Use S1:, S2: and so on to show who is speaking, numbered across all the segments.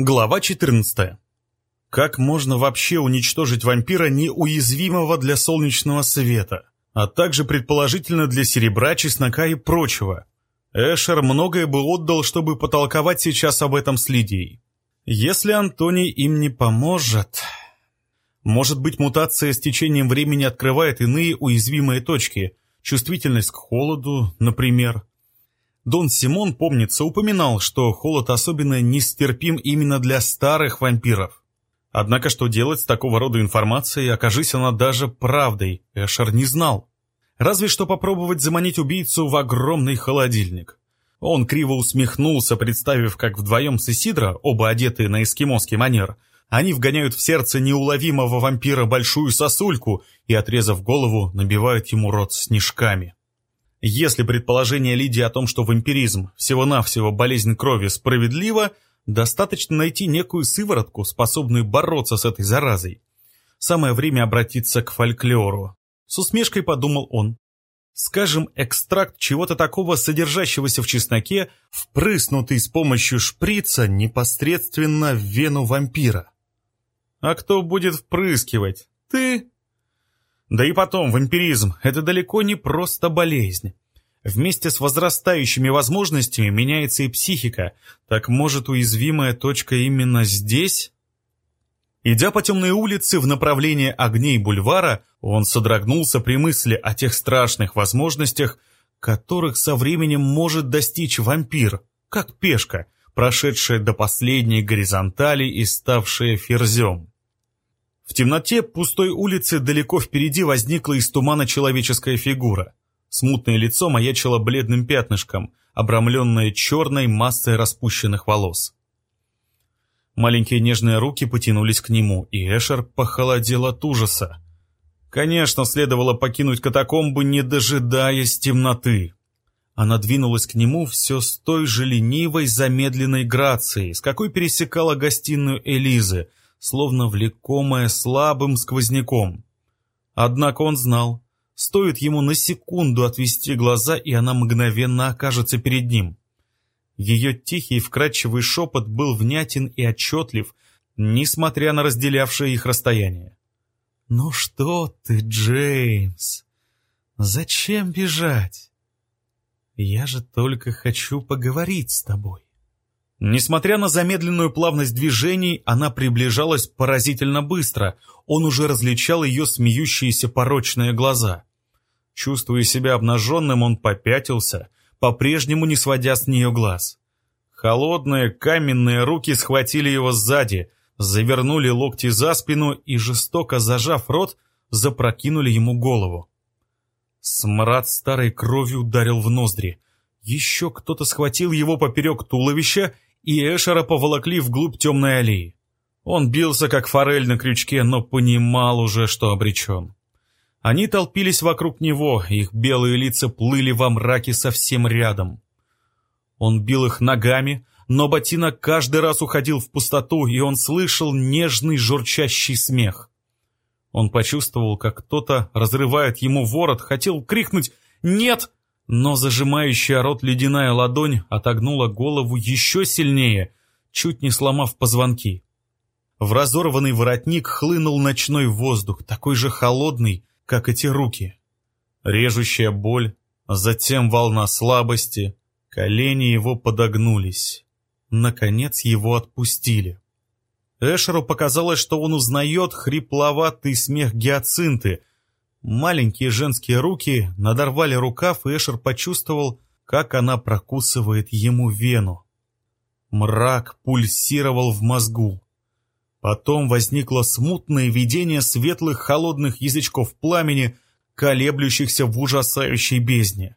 S1: Глава 14. Как можно вообще уничтожить вампира, неуязвимого для солнечного света, а также предположительно для серебра, чеснока и прочего? Эшер многое бы отдал, чтобы потолковать сейчас об этом с Лидией. Если Антоний им не поможет... Может быть, мутация с течением времени открывает иные уязвимые точки, чувствительность к холоду, например. Дон Симон, помнится, упоминал, что холод особенно нестерпим именно для старых вампиров. Однако что делать с такого рода информацией, окажись она даже правдой, Эшер не знал. Разве что попробовать заманить убийцу в огромный холодильник. Он криво усмехнулся, представив, как вдвоем с Исидро, оба одетые на эскимосский манер, они вгоняют в сердце неуловимого вампира большую сосульку и, отрезав голову, набивают ему рот снежками. Если предположение Лидии о том, что вампиризм всего-навсего болезнь крови справедливо, достаточно найти некую сыворотку, способную бороться с этой заразой. Самое время обратиться к фольклору. С усмешкой подумал он. Скажем, экстракт чего-то такого, содержащегося в чесноке, впрыснутый с помощью шприца непосредственно в вену вампира. А кто будет впрыскивать? Ты? Да и потом, вампиризм – это далеко не просто болезнь. Вместе с возрастающими возможностями меняется и психика. Так может уязвимая точка именно здесь? Идя по темной улице в направлении огней бульвара, он содрогнулся при мысли о тех страшных возможностях, которых со временем может достичь вампир, как пешка, прошедшая до последней горизонтали и ставшая ферзем. В темноте пустой улицы далеко впереди возникла из тумана человеческая фигура. Смутное лицо маячило бледным пятнышком, обрамленное черной массой распущенных волос. Маленькие нежные руки потянулись к нему, и Эшер похолодел от ужаса. Конечно, следовало покинуть катакомбы, не дожидаясь темноты. Она двинулась к нему все с той же ленивой замедленной грацией, с какой пересекала гостиную Элизы, словно влекомая слабым сквозняком. Однако он знал, стоит ему на секунду отвести глаза, и она мгновенно окажется перед ним. Ее тихий вкрадчивый шепот был внятен и отчетлив, несмотря на разделявшее их расстояние. «Ну что ты, Джеймс? Зачем бежать? Я же только хочу поговорить с тобой». Несмотря на замедленную плавность движений, она приближалась поразительно быстро. Он уже различал ее смеющиеся порочные глаза. Чувствуя себя обнаженным, он попятился, по-прежнему не сводя с нее глаз. Холодные каменные руки схватили его сзади, завернули локти за спину и, жестоко зажав рот, запрокинули ему голову. Смрад старой крови ударил в ноздри. Еще кто-то схватил его поперек туловища и Эшера поволокли вглубь темной аллеи. Он бился, как форель на крючке, но понимал уже, что обречен. Они толпились вокруг него, их белые лица плыли во мраке совсем рядом. Он бил их ногами, но ботинок каждый раз уходил в пустоту, и он слышал нежный журчащий смех. Он почувствовал, как кто-то разрывает ему ворот, хотел крикнуть «Нет!», но зажимающая рот ледяная ладонь отогнула голову еще сильнее, чуть не сломав позвонки. В разорванный воротник хлынул ночной воздух, такой же холодный, как эти руки. Режущая боль, затем волна слабости, колени его подогнулись. Наконец его отпустили. Эшеру показалось, что он узнает хрипловатый смех гиацинты, Маленькие женские руки надорвали рукав, и Эшер почувствовал, как она прокусывает ему вену. Мрак пульсировал в мозгу. Потом возникло смутное видение светлых холодных язычков пламени, колеблющихся в ужасающей бездне.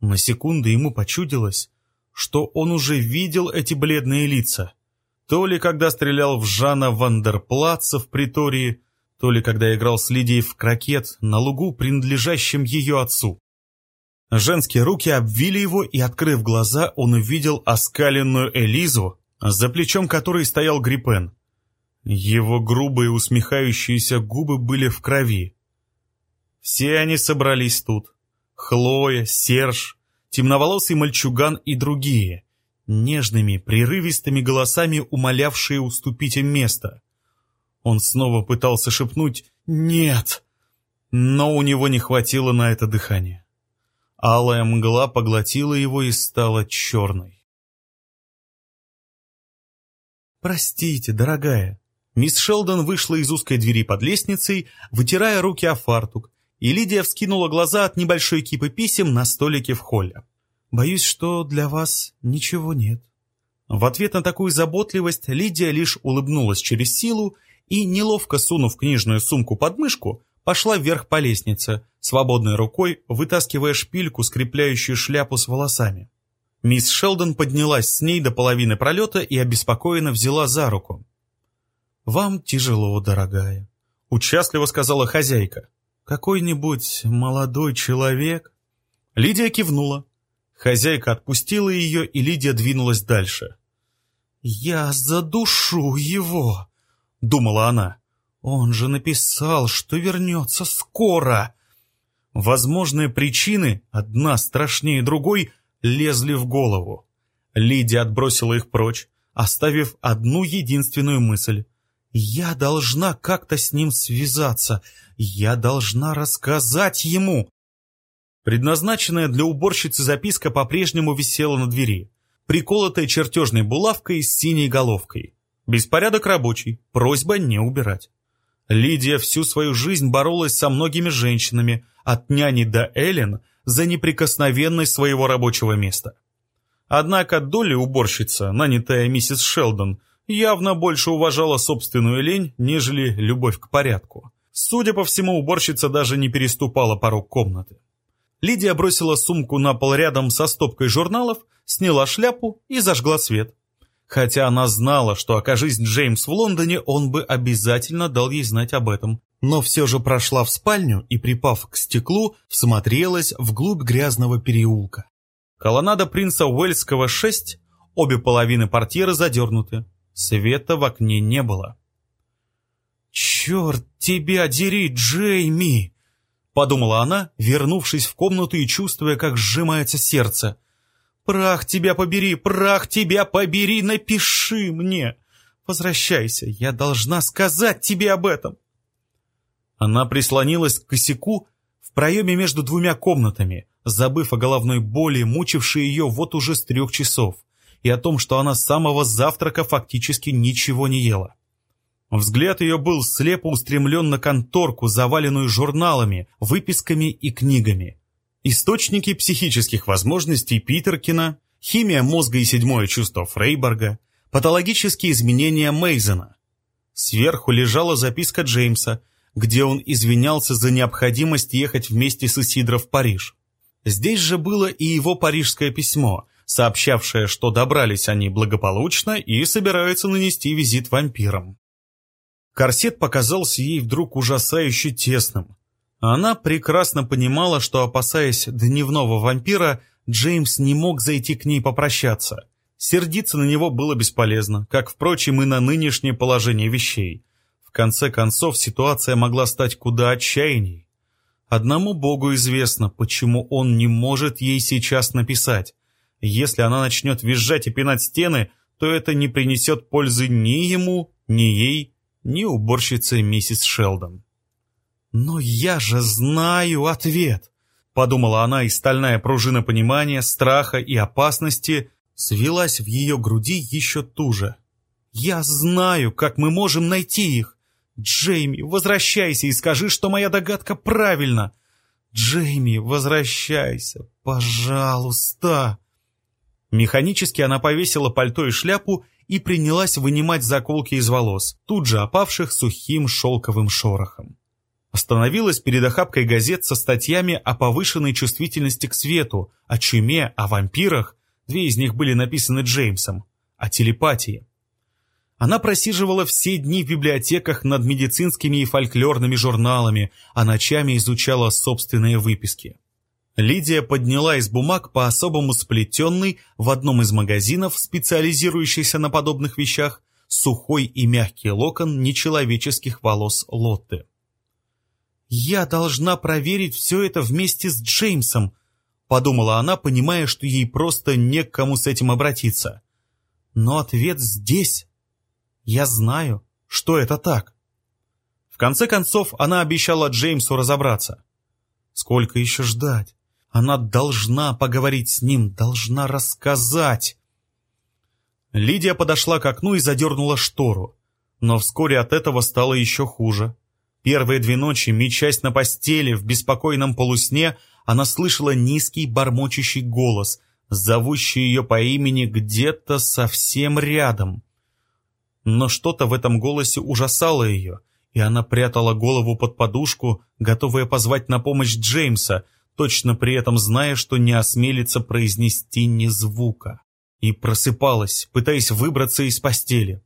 S1: На секунду ему почудилось, что он уже видел эти бледные лица. То ли когда стрелял в Жана Вандерплаца в притории, то ли когда играл с Лидией в крокет на лугу, принадлежащем ее отцу. Женские руки обвили его, и, открыв глаза, он увидел оскаленную Элизу, за плечом которой стоял Гриппен. Его грубые усмехающиеся губы были в крови. Все они собрались тут. Хлоя, Серж, темноволосый мальчуган и другие. нежными, прерывистыми голосами умолявшие уступить им место. Он снова пытался шепнуть «Нет!», но у него не хватило на это дыхания. Алая мгла поглотила его и стала черной. «Простите, дорогая». Мисс Шелдон вышла из узкой двери под лестницей, вытирая руки о фартук, и Лидия вскинула глаза от небольшой кипы писем на столике в холле. «Боюсь, что для вас ничего нет». В ответ на такую заботливость Лидия лишь улыбнулась через силу и, неловко сунув книжную сумку под мышку, пошла вверх по лестнице, свободной рукой вытаскивая шпильку, скрепляющую шляпу с волосами. Мисс Шелдон поднялась с ней до половины пролета и обеспокоенно взяла за руку. «Вам тяжело, дорогая», — участливо сказала хозяйка. «Какой-нибудь молодой человек?» Лидия кивнула. Хозяйка отпустила ее, и Лидия двинулась дальше. «Я задушу его», — думала она. «Он же написал, что вернется скоро». Возможные причины, одна страшнее другой, лезли в голову. Лидия отбросила их прочь, оставив одну единственную мысль. «Я должна как-то с ним связаться. Я должна рассказать ему». Предназначенная для уборщицы записка по-прежнему висела на двери, приколотая чертежной булавкой с синей головкой. Беспорядок рабочий, просьба не убирать. Лидия всю свою жизнь боролась со многими женщинами, от няни до Эллен, за неприкосновенность своего рабочего места. Однако Долли уборщица, нанятая миссис Шелдон, явно больше уважала собственную лень, нежели любовь к порядку. Судя по всему, уборщица даже не переступала порог комнаты. Лидия бросила сумку на пол рядом со стопкой журналов, сняла шляпу и зажгла свет. Хотя она знала, что окажись Джеймс в Лондоне, он бы обязательно дал ей знать об этом. Но все же прошла в спальню и, припав к стеклу, всмотрелась вглубь грязного переулка. Колоннада принца Уэльского 6, обе половины портьеры задернуты. Света в окне не было. «Черт тебя дери, Джейми!» — подумала она, вернувшись в комнату и чувствуя, как сжимается сердце. «Прах тебя побери, прах тебя побери, напиши мне! Возвращайся, я должна сказать тебе об этом!» Она прислонилась к косяку в проеме между двумя комнатами, забыв о головной боли, мучившей ее вот уже с трех часов, и о том, что она с самого завтрака фактически ничего не ела. Взгляд ее был слепо устремлен на конторку, заваленную журналами, выписками и книгами. Источники психических возможностей Питеркина, химия мозга и седьмое чувство Фрейборга, патологические изменения Мейзена. Сверху лежала записка Джеймса, где он извинялся за необходимость ехать вместе с Исидро в Париж. Здесь же было и его парижское письмо, сообщавшее, что добрались они благополучно и собираются нанести визит вампирам. Корсет показался ей вдруг ужасающе тесным. Она прекрасно понимала, что, опасаясь дневного вампира, Джеймс не мог зайти к ней попрощаться. Сердиться на него было бесполезно, как, впрочем, и на нынешнее положение вещей. В конце концов, ситуация могла стать куда отчаянней. Одному Богу известно, почему он не может ей сейчас написать. Если она начнет визжать и пинать стены, то это не принесет пользы ни ему, ни ей, ни уборщице миссис Шелдон. «Но я же знаю ответ!» — подумала она, и стальная пружина понимания, страха и опасности свелась в ее груди еще туже. «Я знаю, как мы можем найти их! Джейми, возвращайся и скажи, что моя догадка правильна! Джейми, возвращайся, пожалуйста!» Механически она повесила пальто и шляпу и принялась вынимать заколки из волос, тут же опавших сухим шелковым шорохом остановилась перед охапкой газет со статьями о повышенной чувствительности к свету, о чуме, о вампирах, две из них были написаны Джеймсом, о телепатии. Она просиживала все дни в библиотеках над медицинскими и фольклорными журналами, а ночами изучала собственные выписки. Лидия подняла из бумаг по-особому сплетенный в одном из магазинов, специализирующийся на подобных вещах, сухой и мягкий локон нечеловеческих волос Лотты. «Я должна проверить все это вместе с Джеймсом. — подумала она, понимая, что ей просто не к кому с этим обратиться. Но ответ здесь. Я знаю, что это так. В конце концов, она обещала Джеймсу разобраться. Сколько еще ждать? Она должна поговорить с ним, должна рассказать. Лидия подошла к окну и задернула штору. Но вскоре от этого стало еще хуже. Первые две ночи, мечась на постели в беспокойном полусне, она слышала низкий бормочущий голос, зовущий ее по имени где-то совсем рядом. Но что-то в этом голосе ужасало ее, и она прятала голову под подушку, готовая позвать на помощь Джеймса, точно при этом зная, что не осмелится произнести ни звука. И просыпалась, пытаясь выбраться из постели.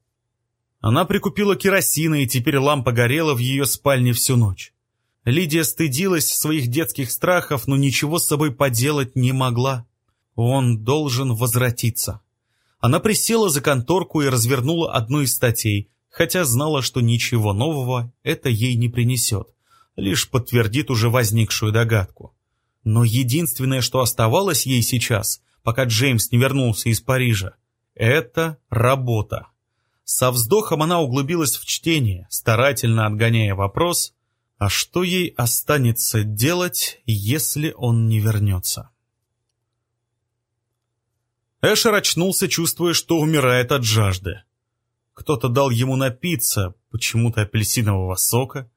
S1: Она прикупила керосина, и теперь лампа горела в ее спальне всю ночь. Лидия стыдилась своих детских страхов, но ничего с собой поделать не могла. Он должен возвратиться. Она присела за конторку и развернула одну из статей, хотя знала, что ничего нового это ей не принесет, лишь подтвердит уже возникшую догадку. Но единственное, что оставалось ей сейчас, пока Джеймс не вернулся из Парижа, это работа. Со вздохом она углубилась в чтение, старательно отгоняя вопрос, а что ей останется делать, если он не вернется? Эшер очнулся, чувствуя, что умирает от жажды. Кто-то дал ему напиться, почему-то апельсинового сока,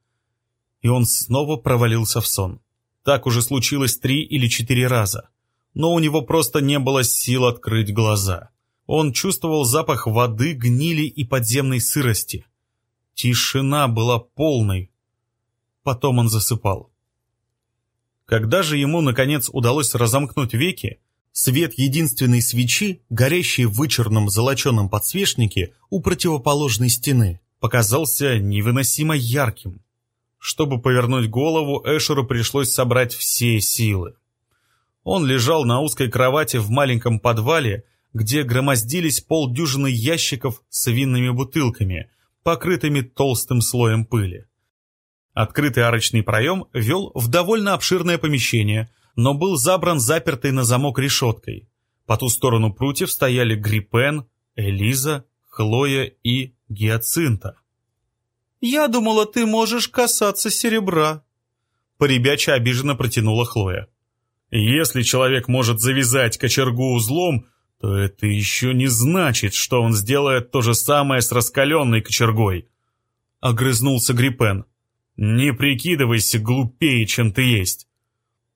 S1: и он снова провалился в сон. Так уже случилось три или четыре раза, но у него просто не было сил открыть глаза. Он чувствовал запах воды, гнили и подземной сырости. Тишина была полной. Потом он засыпал. Когда же ему, наконец, удалось разомкнуть веки, свет единственной свечи, горящей в вычурном золоченом подсвечнике у противоположной стены, показался невыносимо ярким. Чтобы повернуть голову, Эшеру пришлось собрать все силы. Он лежал на узкой кровати в маленьком подвале, где громоздились полдюжины ящиков с винными бутылками, покрытыми толстым слоем пыли. Открытый арочный проем вел в довольно обширное помещение, но был забран запертой на замок решеткой. По ту сторону прутьев стояли Гриппен, Элиза, Хлоя и Гиацинта. «Я думала, ты можешь касаться серебра», — поребяча обиженно протянула Хлоя. «Если человек может завязать кочергу узлом, то это еще не значит, что он сделает то же самое с раскаленной кочергой. Огрызнулся Гриппен. Не прикидывайся глупее, чем ты есть.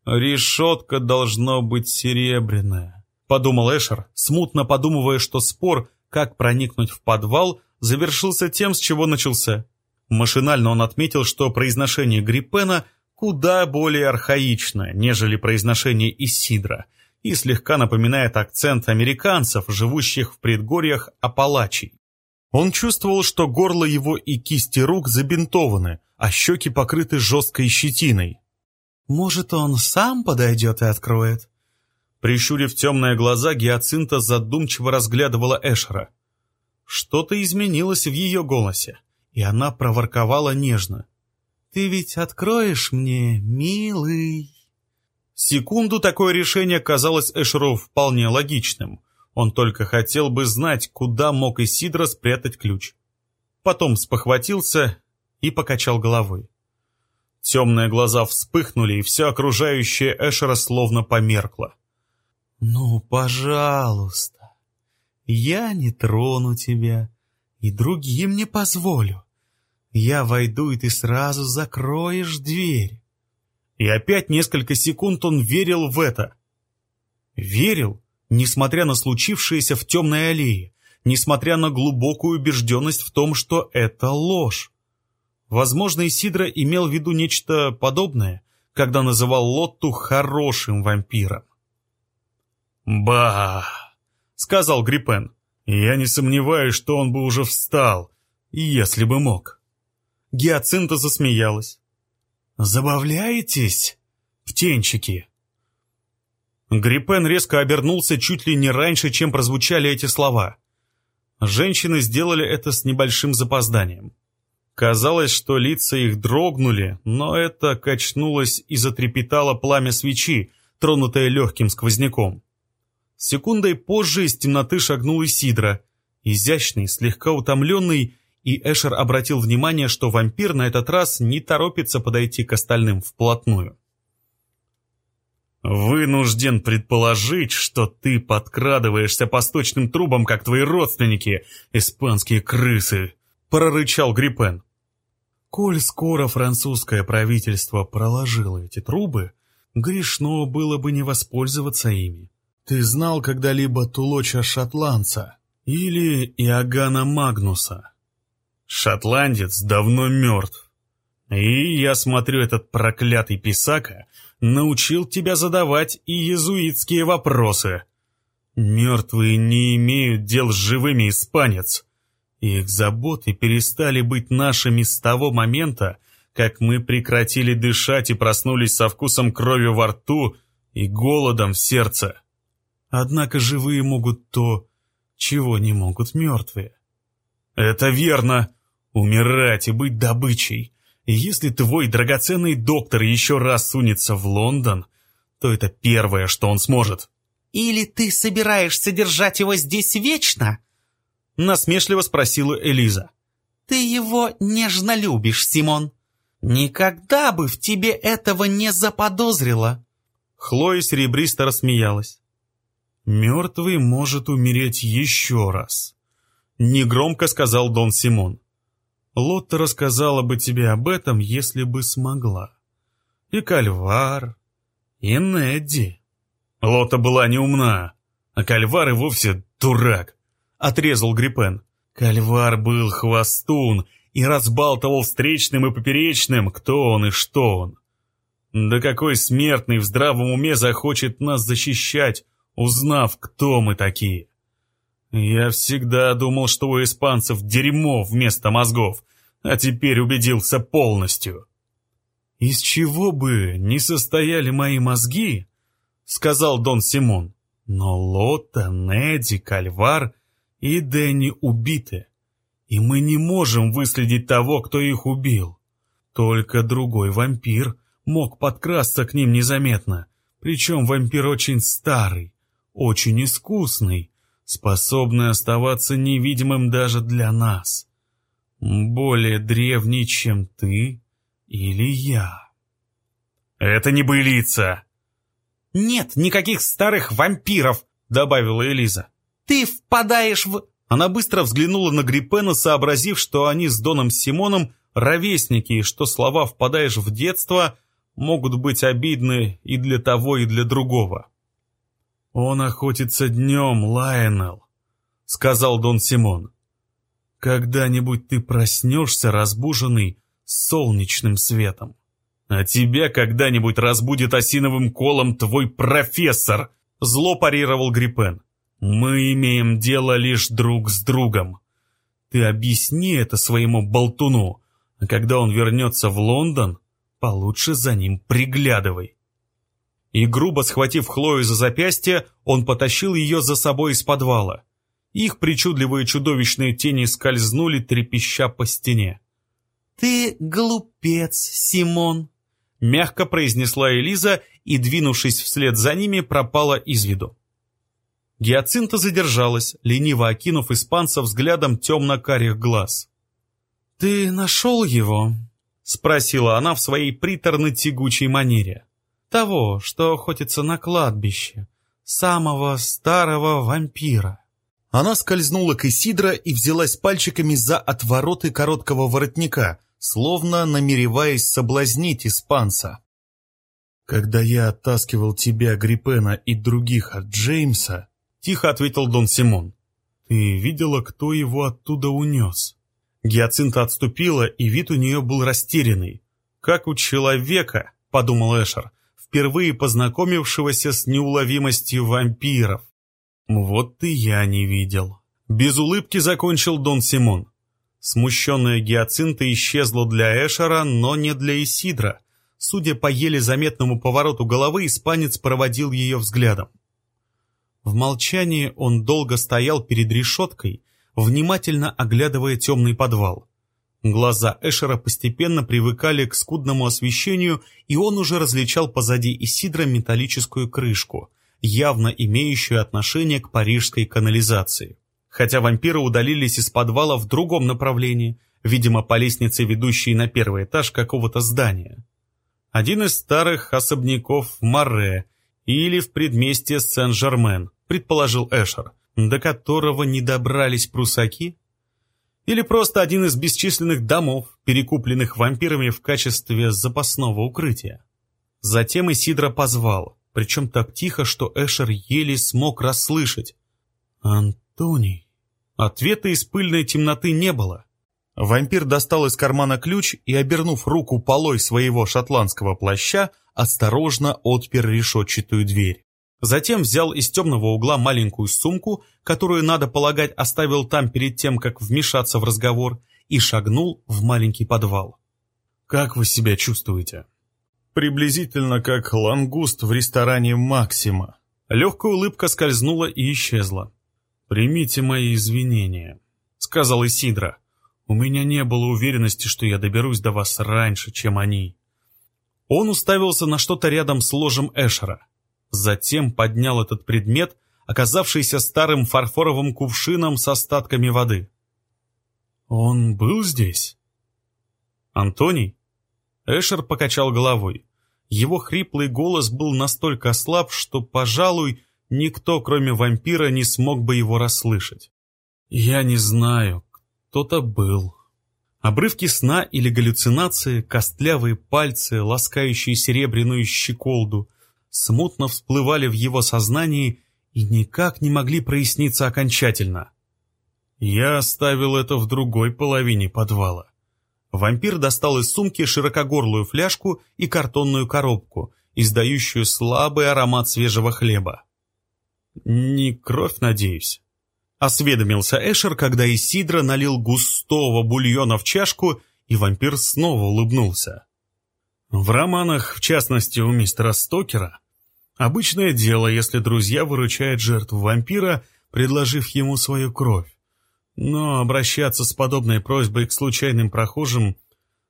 S1: Решетка должно быть серебряная, подумал Эшер, смутно подумывая, что спор, как проникнуть в подвал, завершился тем, с чего начался. Машинально он отметил, что произношение Гриппена куда более архаично, нежели произношение Исидра — и слегка напоминает акцент американцев, живущих в предгорьях Апалачий. Он чувствовал, что горло его и кисти рук забинтованы, а щеки покрыты жесткой щетиной. «Может, он сам подойдет и откроет?» Прищурив темные глаза, Гиацинта задумчиво разглядывала Эшера. Что-то изменилось в ее голосе, и она проворковала нежно. «Ты ведь откроешь мне, милый?» Секунду такое решение казалось Эшеру вполне логичным. Он только хотел бы знать, куда мог Исидро спрятать ключ. Потом спохватился и покачал головой. Темные глаза вспыхнули, и все окружающее Эшера словно померкло. «Ну, пожалуйста, я не трону тебя и другим не позволю. Я войду, и ты сразу закроешь дверь. И опять несколько секунд он верил в это. Верил, несмотря на случившееся в темной аллее, несмотря на глубокую убежденность в том, что это ложь. Возможно, Исидро имел в виду нечто подобное, когда называл Лотту хорошим вампиром. «Ба!» — сказал Гриппен. «Я не сомневаюсь, что он бы уже встал, если бы мог». Гиацинта засмеялась. «Забавляетесь, птенчики?» Гриппен резко обернулся чуть ли не раньше, чем прозвучали эти слова. Женщины сделали это с небольшим запозданием. Казалось, что лица их дрогнули, но это качнулось и затрепетало пламя свечи, тронутая легким сквозняком. Секундой позже из темноты шагнул Исидра, изящный, слегка утомленный, и Эшер обратил внимание, что вампир на этот раз не торопится подойти к остальным вплотную. «Вынужден предположить, что ты подкрадываешься по сточным трубам, как твои родственники, испанские крысы», — прорычал Гриппен. «Коль скоро французское правительство проложило эти трубы, грешно было бы не воспользоваться ими. Ты знал когда-либо Тулоча Шотландца или Иоганна Магнуса?» «Шотландец давно мертв. И я смотрю, этот проклятый писака научил тебя задавать и езуитские вопросы. Мертвые не имеют дел с живыми, испанец. Их заботы перестали быть нашими с того момента, как мы прекратили дышать и проснулись со вкусом крови во рту и голодом в сердце. Однако живые могут то, чего не могут мертвые. Это верно. Умирать и быть добычей. И если твой драгоценный доктор еще раз сунется в Лондон, то это первое, что он сможет.
S2: «Или ты собираешься держать его здесь вечно?»
S1: Насмешливо спросила Элиза.
S2: «Ты его нежно любишь, Симон. Никогда бы в тебе этого не заподозрила».
S1: Хлоя серебристо рассмеялась. «Мертвый может умереть еще раз», — негромко сказал Дон Симон. Лотта рассказала бы тебе об этом, если бы смогла. И Кальвар, и Недди. Лотта была неумна, а Кальвар и вовсе дурак, — отрезал Гриппен. Кальвар был хвостун и разбалтывал встречным и поперечным, кто он и что он. Да какой смертный в здравом уме захочет нас защищать, узнав, кто мы такие? Я всегда думал, что у испанцев дерьмо вместо мозгов, а теперь убедился полностью. «Из чего бы не состояли мои мозги?» — сказал Дон Симон. «Но Лотта, Неди, Кальвар и Дэнни убиты, и мы не можем выследить того, кто их убил. Только другой вампир мог подкрасться к ним незаметно, причем вампир очень старый, очень искусный, способный оставаться невидимым даже для нас. Более древний, чем ты или я. Это не былица.
S2: Нет никаких старых вампиров, добавила Элиза. Ты впадаешь в...
S1: Она быстро взглянула на Гриппена, сообразив, что они с Доном Симоном ровесники, и что слова «впадаешь в детство» могут быть обидны и для того, и для другого. «Он охотится днем, Лайонел», — сказал Дон Симон. Когда-нибудь ты проснешься разбуженный солнечным светом. А тебя когда-нибудь разбудит осиновым колом твой профессор, зло парировал Гриппен. Мы имеем дело лишь друг с другом. Ты объясни это своему болтуну, а когда он вернется в Лондон, получше за ним приглядывай. И грубо схватив Хлою за запястье, он потащил ее за собой из подвала. Их причудливые чудовищные тени скользнули, трепеща по стене.
S2: «Ты глупец, Симон!»
S1: — мягко произнесла Элиза и, двинувшись вслед за ними, пропала из виду. Гиацинта задержалась, лениво окинув испанца взглядом темно-карих глаз. «Ты нашел его?» — спросила она в своей приторно-тягучей манере. «Того, что охотится на кладбище, самого старого вампира». Она скользнула к Исидро и взялась пальчиками за отвороты короткого воротника, словно намереваясь соблазнить испанца. «Когда я оттаскивал тебя, Гриппена, и других от Джеймса», — тихо ответил Дон Симон, — «ты видела, кто его оттуда унес?» Гиацинта отступила, и вид у нее был растерянный. «Как у человека», — подумал Эшер, впервые познакомившегося с неуловимостью вампиров. «Вот и я не видел». Без улыбки закончил Дон Симон. Смущенная гиацинта исчезла для Эшера, но не для Исидра. Судя по еле заметному повороту головы, испанец проводил ее взглядом. В молчании он долго стоял перед решеткой, внимательно оглядывая темный подвал. Глаза Эшера постепенно привыкали к скудному освещению, и он уже различал позади Исидра металлическую крышку, явно имеющую отношение к парижской канализации. Хотя вампиры удалились из подвала в другом направлении, видимо, по лестнице, ведущей на первый этаж какого-то здания. Один из старых особняков Море или в предместье Сен-Жермен, предположил Эшер, до которого не добрались прусаки или просто один из бесчисленных домов, перекупленных вампирами в качестве запасного укрытия. Затем Исидра позвал, причем так тихо, что Эшер еле смог расслышать. «Антоний». Ответа из пыльной темноты не было. Вампир достал из кармана ключ и, обернув руку полой своего шотландского плаща, осторожно отпер решетчатую дверь. Затем взял из темного угла маленькую сумку, которую, надо полагать, оставил там перед тем, как вмешаться в разговор, и шагнул в маленький подвал. «Как вы себя чувствуете?» «Приблизительно как лангуст в ресторане «Максима». Легкая улыбка скользнула и исчезла. «Примите мои извинения», — сказал Исидра. «У меня не было уверенности, что я доберусь до вас раньше, чем они». Он уставился на что-то рядом с ложем Эшера. Затем поднял этот предмет, оказавшийся старым фарфоровым кувшином с остатками воды. «Он был здесь?» «Антоний?» Эшер покачал головой. Его хриплый голос был настолько слаб, что, пожалуй, никто, кроме вампира, не смог бы его расслышать. «Я не знаю. Кто-то был». Обрывки сна или галлюцинации, костлявые пальцы, ласкающие серебряную щеколду, смутно всплывали в его сознании и никак не могли проясниться окончательно. Я оставил это в другой половине подвала. Вампир достал из сумки широкогорлую фляжку и картонную коробку, издающую слабый аромат свежего хлеба. «Не кровь, надеюсь?» Осведомился Эшер, когда Исидра налил густого бульона в чашку, и вампир снова улыбнулся. В романах, в частности у мистера Стокера, обычное дело, если друзья выручают жертву вампира, предложив ему свою кровь. Но обращаться с подобной просьбой к случайным прохожим,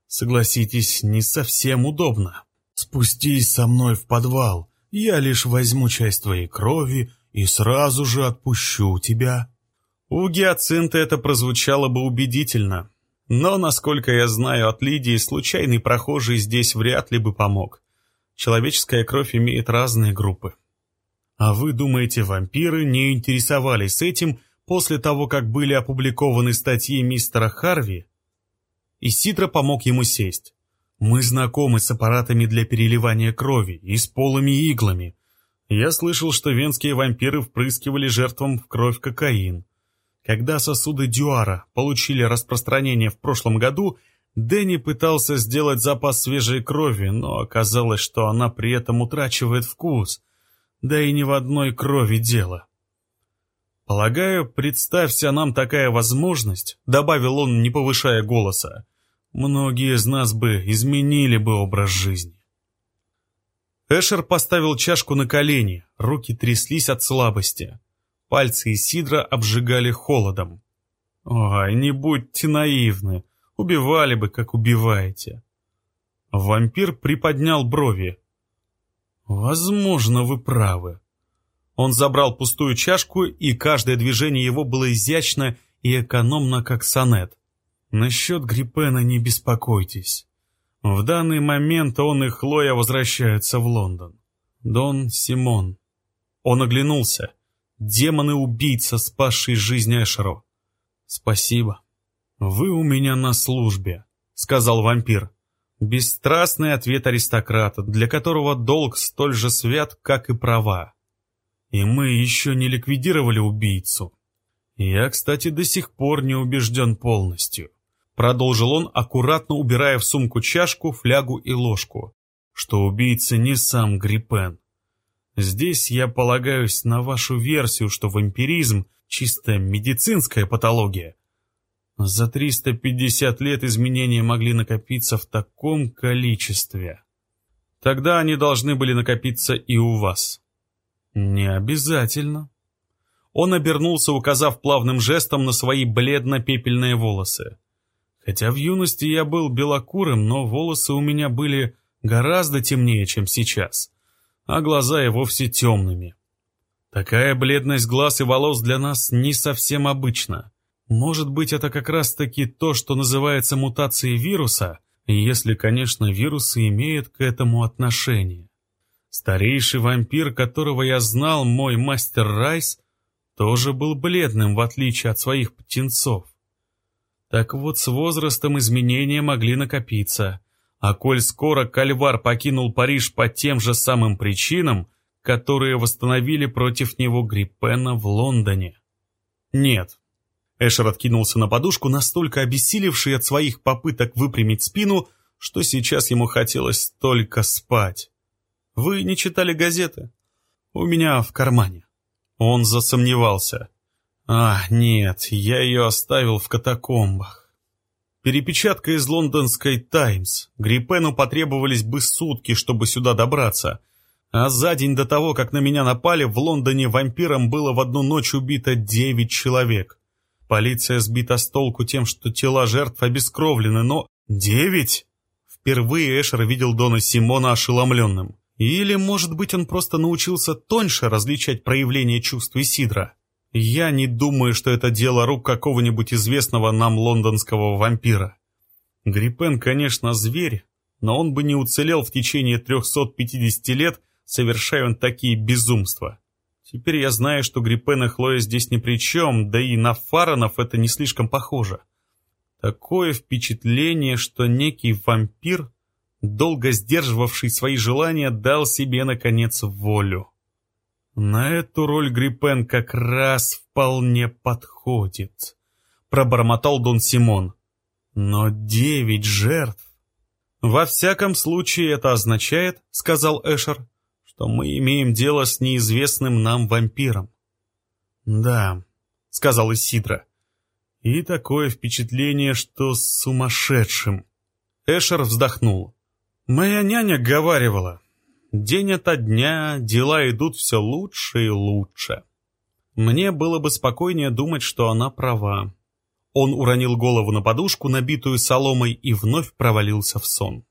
S1: согласитесь, не совсем удобно. «Спустись со мной в подвал, я лишь возьму часть твоей крови и сразу же отпущу тебя». У Гиацинта это прозвучало бы убедительно, но, насколько я знаю от Лидии, случайный прохожий здесь вряд ли бы помог. Человеческая кровь имеет разные группы. А вы думаете, вампиры не интересовались этим после того, как были опубликованы статьи мистера Харви? И Ситра помог ему сесть. Мы знакомы с аппаратами для переливания крови и с полыми иглами. Я слышал, что венские вампиры впрыскивали жертвам в кровь кокаин. Когда сосуды Дюара получили распространение в прошлом году, Дэнни пытался сделать запас свежей крови, но оказалось, что она при этом утрачивает вкус. Да и ни в одной крови дело. «Полагаю, представься нам такая возможность», — добавил он, не повышая голоса, «многие из нас бы изменили бы образ жизни». Эшер поставил чашку на колени, руки тряслись от слабости. Пальцы Исидра обжигали холодом. «Ой, не будьте наивны, убивали бы, как убиваете». Вампир приподнял брови. «Возможно, вы правы». Он забрал пустую чашку, и каждое движение его было изящно и экономно, как сонет. «Насчет Гриппена не беспокойтесь. В данный момент он и Хлоя возвращаются в Лондон. Дон Симон». Он оглянулся. Демоны-убийца, спасший жизнь Эшеру. Спасибо. Вы у меня на службе, сказал вампир. Бесстрастный ответ аристократа, для которого долг столь же свят, как и права. И мы еще не ликвидировали убийцу. Я, кстати, до сих пор не убежден полностью. Продолжил он, аккуратно убирая в сумку чашку, флягу и ложку, что убийца не сам Гриппен. Здесь я полагаюсь на вашу версию, что вампиризм — чисто медицинская патология. За 350 лет изменения могли накопиться в таком количестве. Тогда они должны были накопиться и у вас. Не обязательно. Он обернулся, указав плавным жестом на свои бледно-пепельные волосы. Хотя в юности я был белокурым, но волосы у меня были гораздо темнее, чем сейчас, а глаза и вовсе темными. Такая бледность глаз и волос для нас не совсем обычна. Может быть, это как раз-таки то, что называется мутацией вируса, если, конечно, вирусы имеют к этому отношение. Старейший вампир, которого я знал, мой мастер Райс, тоже был бледным, в отличие от своих птенцов. Так вот, с возрастом изменения могли накопиться, а коль скоро Кальвар покинул Париж по тем же самым причинам, которые восстановили против него Гриппена в Лондоне. Нет. Эшер откинулся на подушку, настолько обессилевший от своих попыток выпрямить спину, что сейчас ему хотелось только спать. Вы не читали газеты? У меня в кармане. Он засомневался. А, нет, я ее оставил в катакомбах. Перепечатка из лондонской «Таймс». Гриппену потребовались бы сутки, чтобы сюда добраться. А за день до того, как на меня напали, в Лондоне вампиром было в одну ночь убито девять человек. Полиция сбита с толку тем, что тела жертв обескровлены, но... Девять? Впервые Эшер видел Дона Симона ошеломленным. Или, может быть, он просто научился тоньше различать проявления чувств Исидра. Я не думаю, что это дело рук какого-нибудь известного нам лондонского вампира. Гриппен, конечно, зверь, но он бы не уцелел в течение 350 лет, совершая он такие безумства. Теперь я знаю, что Гриппен и Хлоя здесь ни при чем, да и на Фаранов это не слишком похоже. Такое впечатление, что некий вампир, долго сдерживавший свои желания, дал себе, наконец, волю. На эту роль Гриппен как раз вполне подходит, пробормотал Дон Симон. Но девять жертв. Во всяком случае это означает, сказал Эшер, что мы имеем дело с неизвестным нам вампиром. Да, сказал Исидра. И такое впечатление, что сумасшедшим. Эшер вздохнул. Моя няня говаривала, День ото дня дела идут все лучше и лучше. Мне было бы спокойнее думать, что она права. Он уронил голову на подушку, набитую соломой, и вновь провалился в сон.